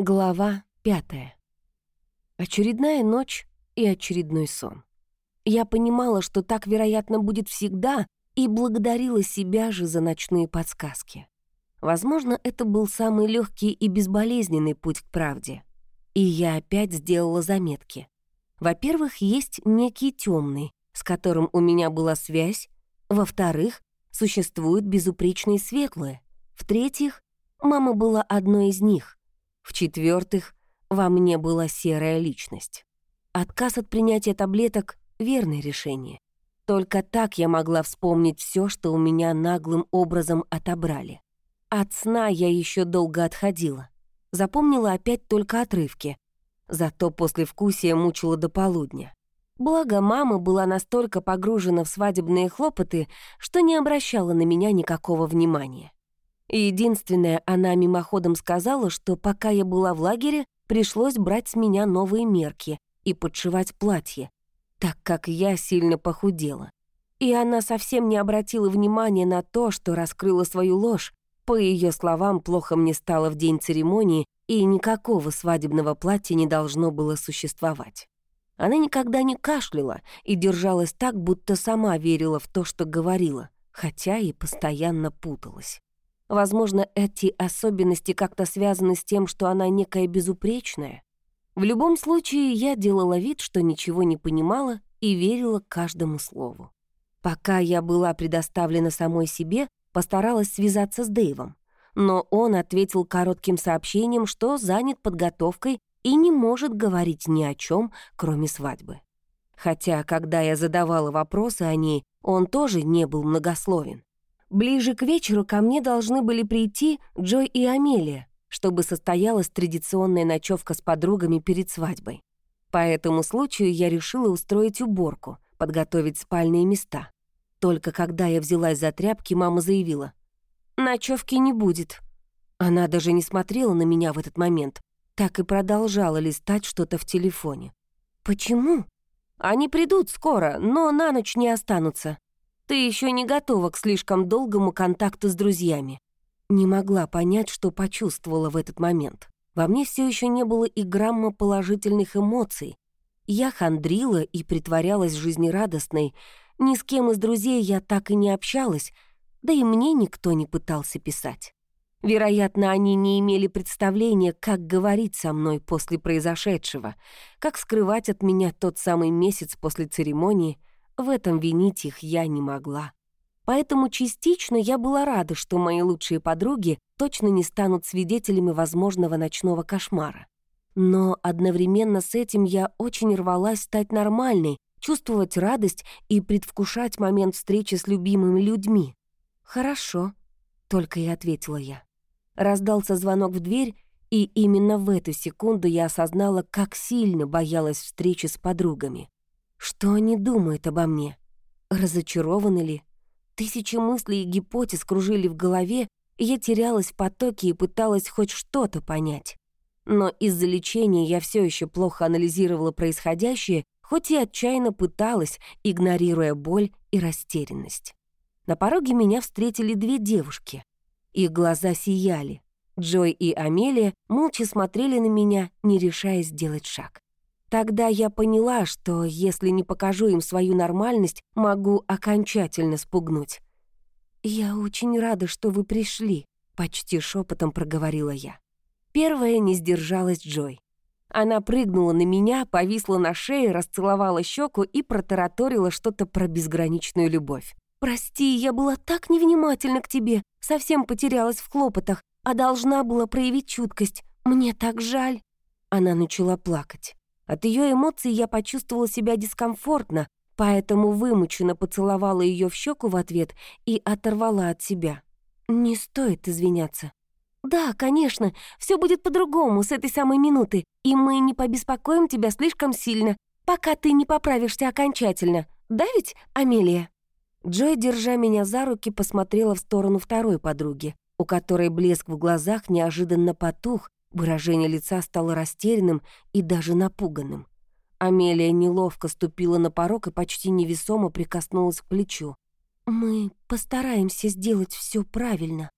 Глава пятая. Очередная ночь и очередной сон. Я понимала, что так, вероятно, будет всегда, и благодарила себя же за ночные подсказки. Возможно, это был самый легкий и безболезненный путь к правде. И я опять сделала заметки. Во-первых, есть некий темный, с которым у меня была связь. Во-вторых, существуют безупречные светлые. В-третьих, мама была одной из них. В-четвертых, во мне была серая личность. Отказ от принятия таблеток — верное решение. Только так я могла вспомнить все, что у меня наглым образом отобрали. От сна я еще долго отходила. Запомнила опять только отрывки. Зато после вкусия мучила до полудня. Благо, мама была настолько погружена в свадебные хлопоты, что не обращала на меня никакого внимания. Единственное, она мимоходом сказала, что пока я была в лагере, пришлось брать с меня новые мерки и подшивать платье, так как я сильно похудела. И она совсем не обратила внимания на то, что раскрыла свою ложь. По ее словам, плохо мне стало в день церемонии, и никакого свадебного платья не должно было существовать. Она никогда не кашляла и держалась так, будто сама верила в то, что говорила, хотя и постоянно путалась. Возможно, эти особенности как-то связаны с тем, что она некая безупречная. В любом случае, я делала вид, что ничего не понимала и верила каждому слову. Пока я была предоставлена самой себе, постаралась связаться с Дэйвом. Но он ответил коротким сообщением, что занят подготовкой и не может говорить ни о чем, кроме свадьбы. Хотя, когда я задавала вопросы о ней, он тоже не был многословен. Ближе к вечеру ко мне должны были прийти Джой и Амелия, чтобы состоялась традиционная ночевка с подругами перед свадьбой. По этому случаю я решила устроить уборку, подготовить спальные места. Только когда я взялась за тряпки, мама заявила, «Ночевки не будет». Она даже не смотрела на меня в этот момент, так и продолжала листать что-то в телефоне. «Почему?» «Они придут скоро, но на ночь не останутся. Ты еще не готова к слишком долгому контакту с друзьями». Не могла понять, что почувствовала в этот момент. Во мне все еще не было и грамма положительных эмоций. Я хандрила и притворялась жизнерадостной. Ни с кем из друзей я так и не общалась, да и мне никто не пытался писать. Вероятно, они не имели представления, как говорить со мной после произошедшего, как скрывать от меня тот самый месяц после церемонии — в этом винить их я не могла. Поэтому частично я была рада, что мои лучшие подруги точно не станут свидетелями возможного ночного кошмара. Но одновременно с этим я очень рвалась стать нормальной, чувствовать радость и предвкушать момент встречи с любимыми людьми. «Хорошо», — только и ответила я. Раздался звонок в дверь, и именно в эту секунду я осознала, как сильно боялась встречи с подругами. Что они думают обо мне? Разочарованы ли? Тысячи мыслей и гипотез кружили в голове, и я терялась в потоке и пыталась хоть что-то понять. Но из-за лечения я все еще плохо анализировала происходящее, хоть и отчаянно пыталась, игнорируя боль и растерянность. На пороге меня встретили две девушки. Их глаза сияли. Джой и Амелия молча смотрели на меня, не решаясь сделать шаг. Тогда я поняла, что если не покажу им свою нормальность, могу окончательно спугнуть. «Я очень рада, что вы пришли», — почти шепотом проговорила я. Первая не сдержалась Джой. Она прыгнула на меня, повисла на шее, расцеловала щеку и протараторила что-то про безграничную любовь. «Прости, я была так невнимательна к тебе, совсем потерялась в хлопотах, а должна была проявить чуткость. Мне так жаль». Она начала плакать. От ее эмоций я почувствовала себя дискомфортно, поэтому вымученно поцеловала ее в щеку в ответ и оторвала от себя. Не стоит извиняться. «Да, конечно, все будет по-другому с этой самой минуты, и мы не побеспокоим тебя слишком сильно, пока ты не поправишься окончательно. Да ведь, Амелия?» Джой, держа меня за руки, посмотрела в сторону второй подруги, у которой блеск в глазах неожиданно потух, Выражение лица стало растерянным и даже напуганным. Амелия неловко ступила на порог и почти невесомо прикоснулась к плечу. «Мы постараемся сделать все правильно».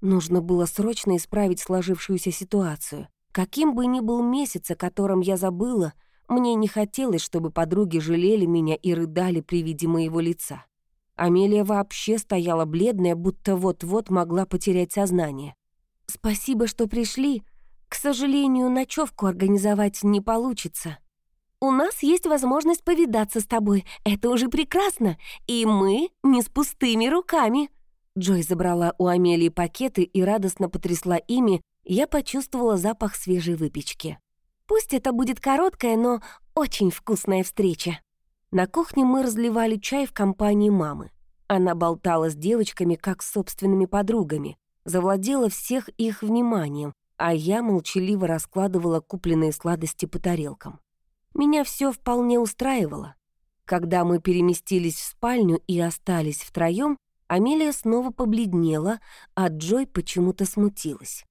Нужно было срочно исправить сложившуюся ситуацию. Каким бы ни был месяц, о котором я забыла, мне не хотелось, чтобы подруги жалели меня и рыдали при виде моего лица. Амелия вообще стояла бледная, будто вот-вот могла потерять сознание. «Спасибо, что пришли. К сожалению, ночевку организовать не получится. У нас есть возможность повидаться с тобой. Это уже прекрасно. И мы не с пустыми руками». Джой забрала у Амелии пакеты и радостно потрясла ими, я почувствовала запах свежей выпечки. Пусть это будет короткая, но очень вкусная встреча. На кухне мы разливали чай в компании мамы. Она болтала с девочками, как с собственными подругами, завладела всех их вниманием, а я молчаливо раскладывала купленные сладости по тарелкам. Меня все вполне устраивало. Когда мы переместились в спальню и остались втроем, Амелия снова побледнела, а Джой почему-то смутилась.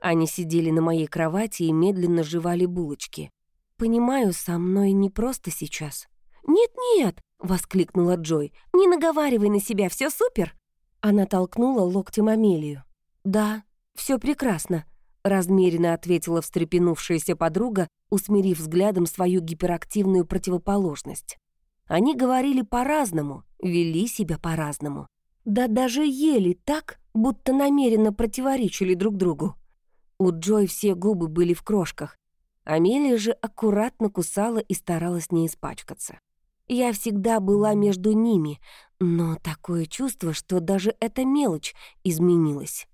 Они сидели на моей кровати и медленно жевали булочки. «Понимаю, со мной не просто сейчас». «Нет-нет!» — воскликнула Джой. «Не наговаривай на себя, все супер!» Она толкнула локтем Амелию. «Да, все прекрасно», — размеренно ответила встрепенувшаяся подруга, усмирив взглядом свою гиперактивную противоположность. Они говорили по-разному, вели себя по-разному. Да даже ели так, будто намеренно противоречили друг другу. У Джой все губы были в крошках. Амелия же аккуратно кусала и старалась не испачкаться. Я всегда была между ними, но такое чувство, что даже эта мелочь изменилась.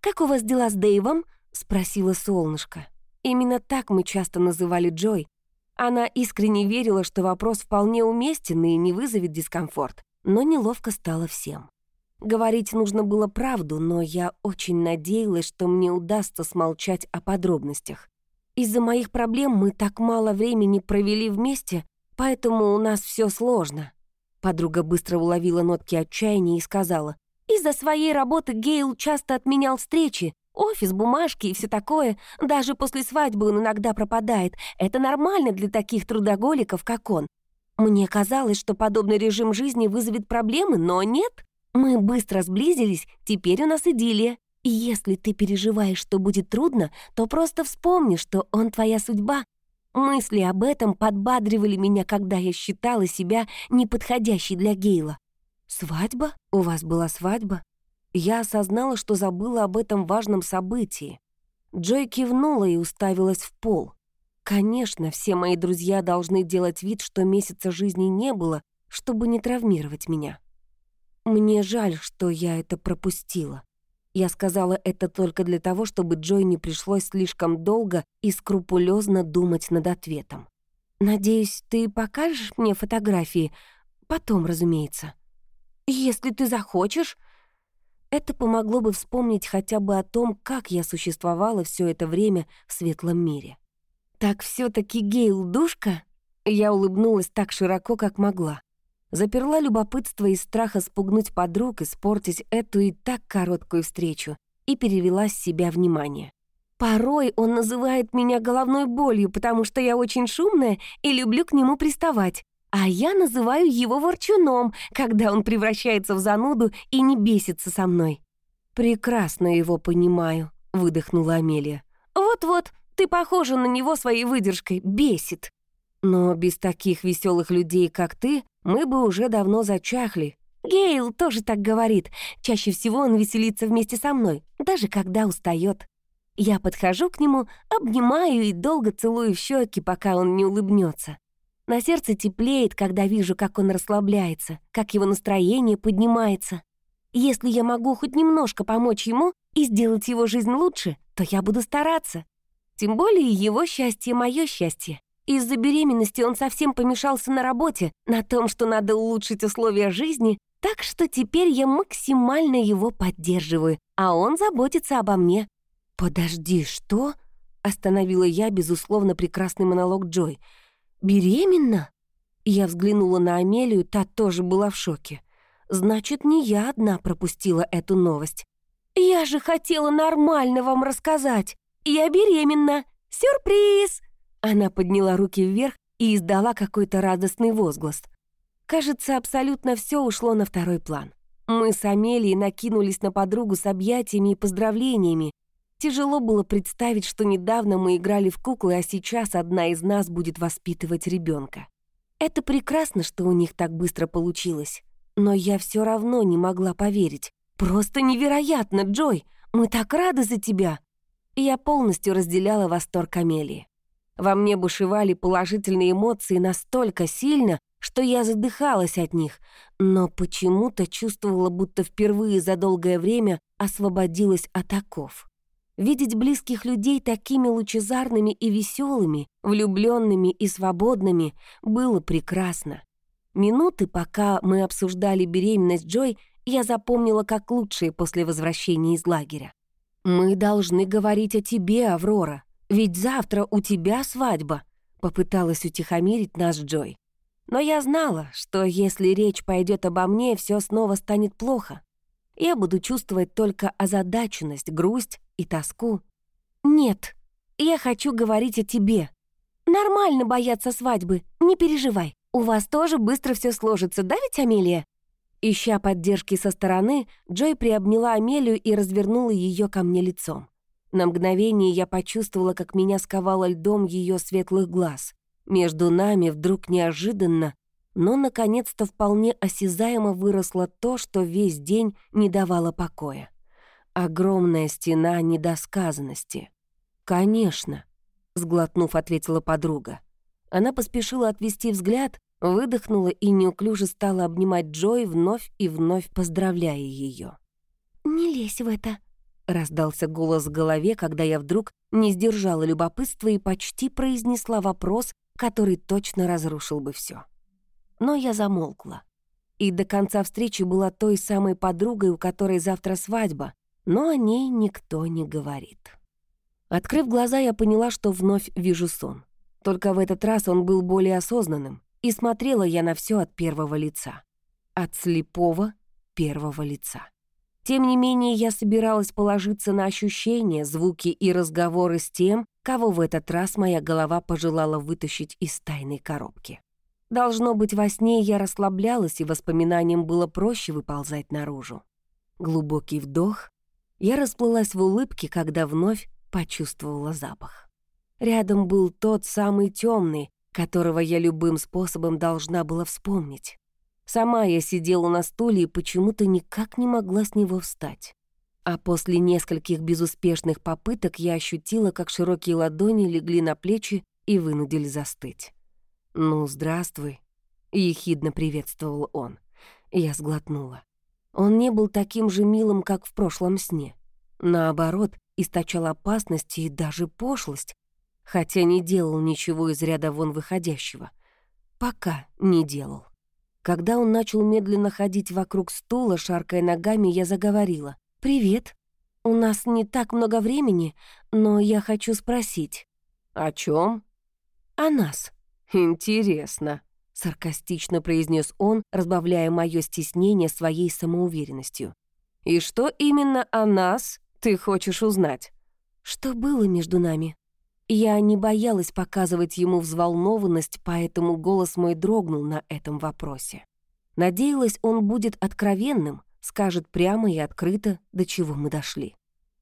«Как у вас дела с Дэйвом?» — спросила солнышко. Именно так мы часто называли Джой. Она искренне верила, что вопрос вполне уместен и не вызовет дискомфорт, но неловко стало всем. Говорить нужно было правду, но я очень надеялась, что мне удастся смолчать о подробностях. Из-за моих проблем мы так мало времени провели вместе, поэтому у нас все сложно. Подруга быстро уловила нотки отчаяния и сказала, «Из-за своей работы Гейл часто отменял встречи, офис, бумажки и все такое. Даже после свадьбы он иногда пропадает. Это нормально для таких трудоголиков, как он. Мне казалось, что подобный режим жизни вызовет проблемы, но нет. Мы быстро сблизились, теперь у нас идиллия. И если ты переживаешь, что будет трудно, то просто вспомни, что он твоя судьба. Мысли об этом подбадривали меня, когда я считала себя неподходящей для Гейла. «Свадьба? У вас была свадьба?» Я осознала, что забыла об этом важном событии. Джой кивнула и уставилась в пол. Конечно, все мои друзья должны делать вид, что месяца жизни не было, чтобы не травмировать меня. Мне жаль, что я это пропустила. Я сказала это только для того, чтобы Джой не пришлось слишком долго и скрупулезно думать над ответом. «Надеюсь, ты покажешь мне фотографии? Потом, разумеется». «Если ты захочешь». Это помогло бы вспомнить хотя бы о том, как я существовала все это время в светлом мире. «Так все таки Гейл душка?» Я улыбнулась так широко, как могла. Заперла любопытство из страха спугнуть подруг, испортить эту и так короткую встречу и перевела с себя внимание. Порой он называет меня головной болью, потому что я очень шумная и люблю к нему приставать. А я называю его ворчуном, когда он превращается в зануду и не бесится со мной. «Прекрасно его понимаю», — выдохнула Амелия. «Вот-вот, ты похожа на него своей выдержкой, бесит». Но без таких веселых людей, как ты, мы бы уже давно зачахли. Гейл тоже так говорит. Чаще всего он веселится вместе со мной, даже когда устает. Я подхожу к нему, обнимаю и долго целую в щеки, пока он не улыбнется. На сердце теплеет, когда вижу, как он расслабляется, как его настроение поднимается. Если я могу хоть немножко помочь ему и сделать его жизнь лучше, то я буду стараться. Тем более его счастье — мое счастье. Из-за беременности он совсем помешался на работе, на том, что надо улучшить условия жизни, так что теперь я максимально его поддерживаю, а он заботится обо мне. «Подожди, что?» — остановила я, безусловно, прекрасный монолог Джой. «Беременна?» Я взглянула на Амелию, та тоже была в шоке. Значит, не я одна пропустила эту новость. «Я же хотела нормально вам рассказать. Я беременна. Сюрприз!» Она подняла руки вверх и издала какой-то радостный возглас. Кажется, абсолютно все ушло на второй план. Мы с Амелией накинулись на подругу с объятиями и поздравлениями. Тяжело было представить, что недавно мы играли в куклы, а сейчас одна из нас будет воспитывать ребенка. Это прекрасно, что у них так быстро получилось. Но я все равно не могла поверить. Просто невероятно, Джой! Мы так рады за тебя! И я полностью разделяла восторг Амелии. Во мне бушевали положительные эмоции настолько сильно, что я задыхалась от них, но почему-то чувствовала, будто впервые за долгое время освободилась от оков. Видеть близких людей такими лучезарными и веселыми, влюбленными и свободными было прекрасно. Минуты, пока мы обсуждали беременность Джой, я запомнила как лучшие после возвращения из лагеря. «Мы должны говорить о тебе, Аврора, ведь завтра у тебя свадьба», попыталась утихомирить нас Джой. Но я знала, что если речь пойдет обо мне, все снова станет плохо. Я буду чувствовать только озадаченность, грусть и тоску. «Нет, я хочу говорить о тебе. Нормально бояться свадьбы, не переживай. У вас тоже быстро все сложится, да ведь, Амелия?» Ища поддержки со стороны, Джой приобняла Амелию и развернула ее ко мне лицом. На мгновение я почувствовала, как меня сковало льдом ее светлых глаз. Между нами вдруг неожиданно, но наконец-то вполне осязаемо выросло то, что весь день не давало покоя. Огромная стена недосказанности. «Конечно», — сглотнув, ответила подруга. Она поспешила отвести взгляд, выдохнула и неуклюже стала обнимать Джой, вновь и вновь поздравляя ее. «Не лезь в это», — раздался голос в голове, когда я вдруг не сдержала любопытства и почти произнесла вопрос, который точно разрушил бы все. Но я замолкла. И до конца встречи была той самой подругой, у которой завтра свадьба, но о ней никто не говорит. Открыв глаза, я поняла, что вновь вижу сон. Только в этот раз он был более осознанным, и смотрела я на все от первого лица. От слепого первого лица. Тем не менее, я собиралась положиться на ощущения, звуки и разговоры с тем, кого в этот раз моя голова пожелала вытащить из тайной коробки. Должно быть, во сне я расслаблялась, и воспоминаниям было проще выползать наружу. Глубокий вдох, я расплылась в улыбке, когда вновь почувствовала запах. Рядом был тот самый темный, которого я любым способом должна была вспомнить. Сама я сидела на стуле и почему-то никак не могла с него встать. А после нескольких безуспешных попыток я ощутила, как широкие ладони легли на плечи и вынудили застыть. «Ну, здравствуй», — ехидно приветствовал он. Я сглотнула. Он не был таким же милым, как в прошлом сне. Наоборот, источал опасность и даже пошлость, хотя не делал ничего из ряда вон выходящего. Пока не делал. Когда он начал медленно ходить вокруг стула, шаркая ногами, я заговорила. «Привет. У нас не так много времени, но я хочу спросить». «О чем? «О нас». «Интересно», — саркастично произнес он, разбавляя мое стеснение своей самоуверенностью. «И что именно о нас ты хочешь узнать?» «Что было между нами?» Я не боялась показывать ему взволнованность, поэтому голос мой дрогнул на этом вопросе. Надеялась, он будет откровенным, скажет прямо и открыто, до чего мы дошли.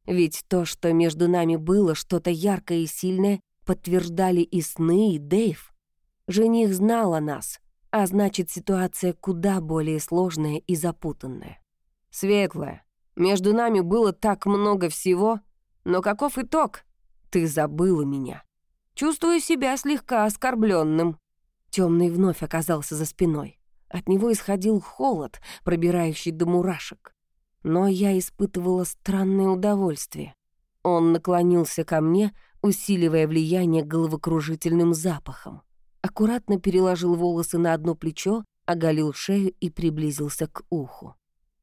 Ведь то, что между нами было что-то яркое и сильное, подтверждали и сны, и Дэйв. Жених знал о нас, а значит, ситуация куда более сложная и запутанная. «Светлая, между нами было так много всего, но каков итог?» Ты забыла меня. Чувствую себя слегка оскорбленным. Темный вновь оказался за спиной. От него исходил холод, пробирающий до мурашек. Но я испытывала странное удовольствие. Он наклонился ко мне, усиливая влияние головокружительным запахом. Аккуратно переложил волосы на одно плечо, оголил шею и приблизился к уху.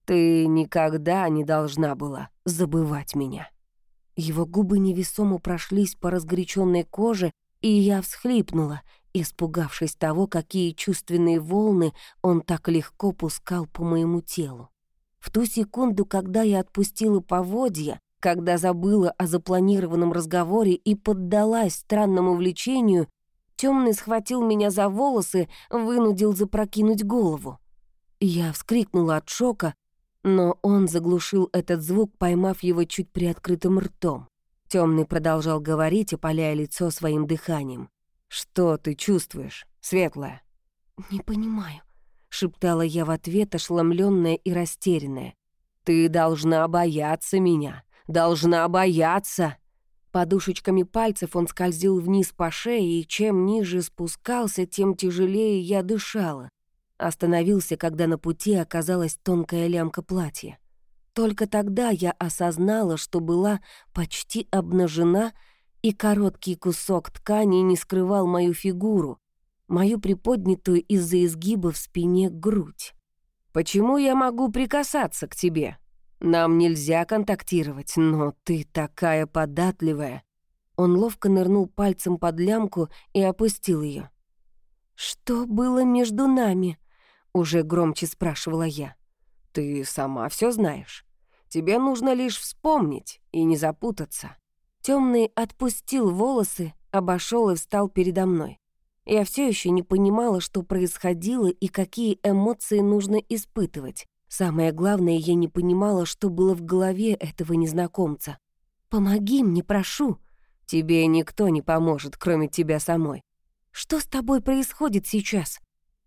«Ты никогда не должна была забывать меня». Его губы невесомо прошлись по разгоряченной коже, и я всхлипнула, испугавшись того, какие чувственные волны он так легко пускал по моему телу. В ту секунду, когда я отпустила поводья, когда забыла о запланированном разговоре и поддалась странному влечению, темный схватил меня за волосы, вынудил запрокинуть голову. Я вскрикнула от шока, но он заглушил этот звук, поймав его чуть приоткрытым ртом. Темный продолжал говорить, опаляя лицо своим дыханием. «Что ты чувствуешь, светлая?» «Не понимаю», — шептала я в ответ, ошеломленная и растерянная. «Ты должна бояться меня, должна бояться!» Подушечками пальцев он скользил вниз по шее, и чем ниже спускался, тем тяжелее я дышала. Остановился, когда на пути оказалась тонкая лямка платья. Только тогда я осознала, что была почти обнажена, и короткий кусок ткани не скрывал мою фигуру, мою приподнятую из-за изгиба в спине грудь. «Почему я могу прикасаться к тебе? Нам нельзя контактировать, но ты такая податливая». Он ловко нырнул пальцем под лямку и опустил ее. «Что было между нами?» — уже громче спрашивала я. «Ты сама все знаешь. Тебе нужно лишь вспомнить и не запутаться». Темный отпустил волосы, обошел и встал передо мной. Я все еще не понимала, что происходило и какие эмоции нужно испытывать. Самое главное, я не понимала, что было в голове этого незнакомца. «Помоги мне, прошу!» «Тебе никто не поможет, кроме тебя самой». «Что с тобой происходит сейчас?»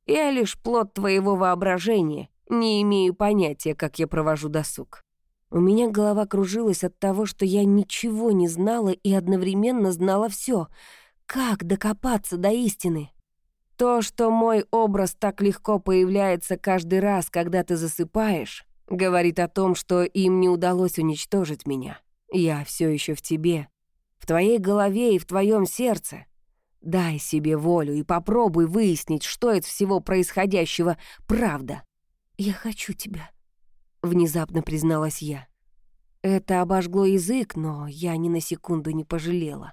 «Я лишь плод твоего воображения, не имею понятия, как я провожу досуг». У меня голова кружилась от того, что я ничего не знала и одновременно знала все. Как докопаться до истины? То, что мой образ так легко появляется каждый раз, когда ты засыпаешь, говорит о том, что им не удалось уничтожить меня. Я все еще в тебе, в твоей голове и в твоем сердце. Дай себе волю и попробуй выяснить, что из всего происходящего правда. Я хочу тебя, — внезапно призналась я. Это обожгло язык, но я ни на секунду не пожалела.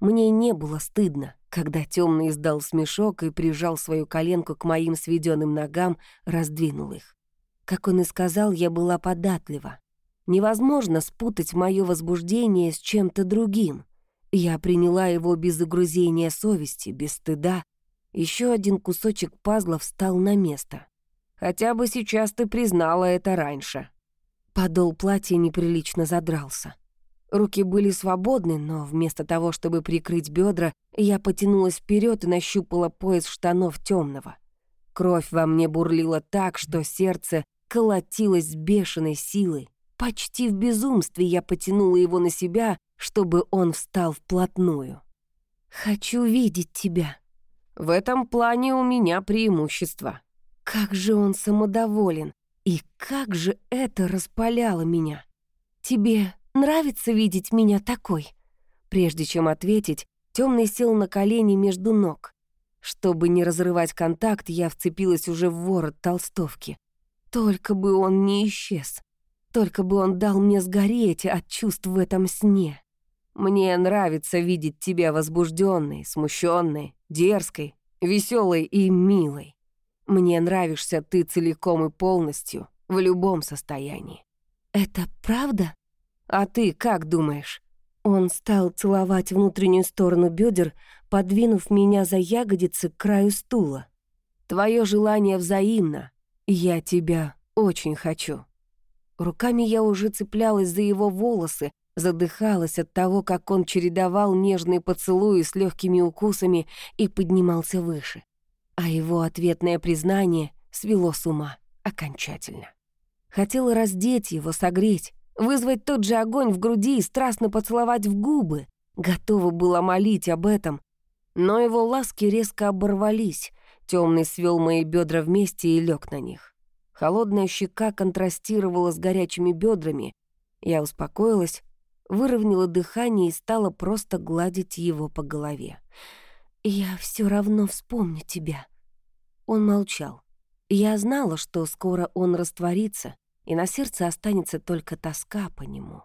Мне не было стыдно, когда темный издал смешок и прижал свою коленку к моим сведенным ногам, раздвинул их. Как он и сказал, я была податлива. Невозможно спутать мое возбуждение с чем-то другим. Я приняла его без загрузения совести, без стыда. Еще один кусочек пазла встал на место. Хотя бы сейчас ты признала это раньше». Подол платья неприлично задрался. Руки были свободны, но вместо того, чтобы прикрыть бедра, я потянулась вперед и нащупала пояс штанов темного. Кровь во мне бурлила так, что сердце колотилось с бешеной силой. Почти в безумстве я потянула его на себя, чтобы он встал вплотную. «Хочу видеть тебя». В этом плане у меня преимущество. Как же он самодоволен, и как же это распаляло меня. Тебе нравится видеть меня такой? Прежде чем ответить, темный сел на колени между ног. Чтобы не разрывать контакт, я вцепилась уже в ворот толстовки. Только бы он не исчез. Только бы он дал мне сгореть от чувств в этом сне. Мне нравится видеть тебя возбужденной, смущенной, дерзкой, веселой и милой. Мне нравишься ты целиком и полностью, в любом состоянии». «Это правда?» «А ты как думаешь?» Он стал целовать внутреннюю сторону бедер, подвинув меня за ягодицы к краю стула. «Твое желание взаимно. Я тебя очень хочу». Руками я уже цеплялась за его волосы, задыхалась от того, как он чередовал нежные поцелуи с легкими укусами и поднимался выше а его ответное признание свело с ума окончательно. Хотела раздеть его, согреть, вызвать тот же огонь в груди и страстно поцеловать в губы. Готова была молить об этом, но его ласки резко оборвались. Темный свел мои бедра вместе и лег на них. Холодная щека контрастировала с горячими бедрами. Я успокоилась, выровняла дыхание и стала просто гладить его по голове. «Я все равно вспомню тебя». Он молчал. Я знала, что скоро он растворится, и на сердце останется только тоска по нему.